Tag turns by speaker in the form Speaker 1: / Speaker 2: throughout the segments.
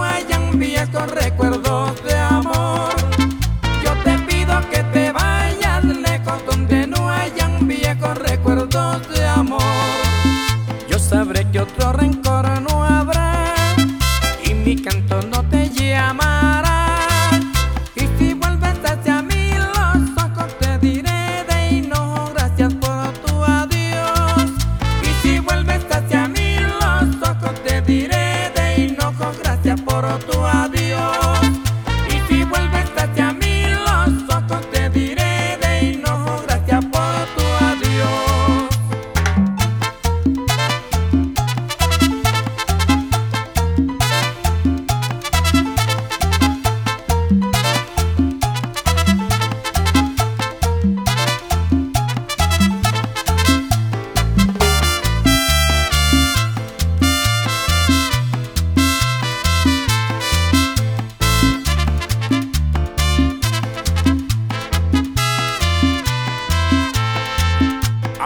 Speaker 1: hayan vías con recuerdos de amor. Yo te pido que te vayas lejos donde no hayan vías con recuerdos de amor. Yo sabré que otro rencor no habrá y mi canto no te gracias por tu adiós.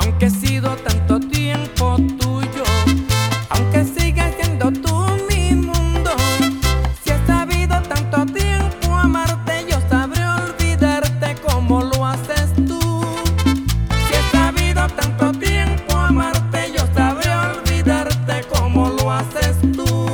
Speaker 1: aunque he sido tanto tiempo tuyo, aunque sigas siendo tú mi mundo, si he sabido tanto tiempo amarte, yo sabré olvidarte como lo haces tú. Si he sabido tanto tiempo amarte, yo sabré olvidarte como lo haces tú.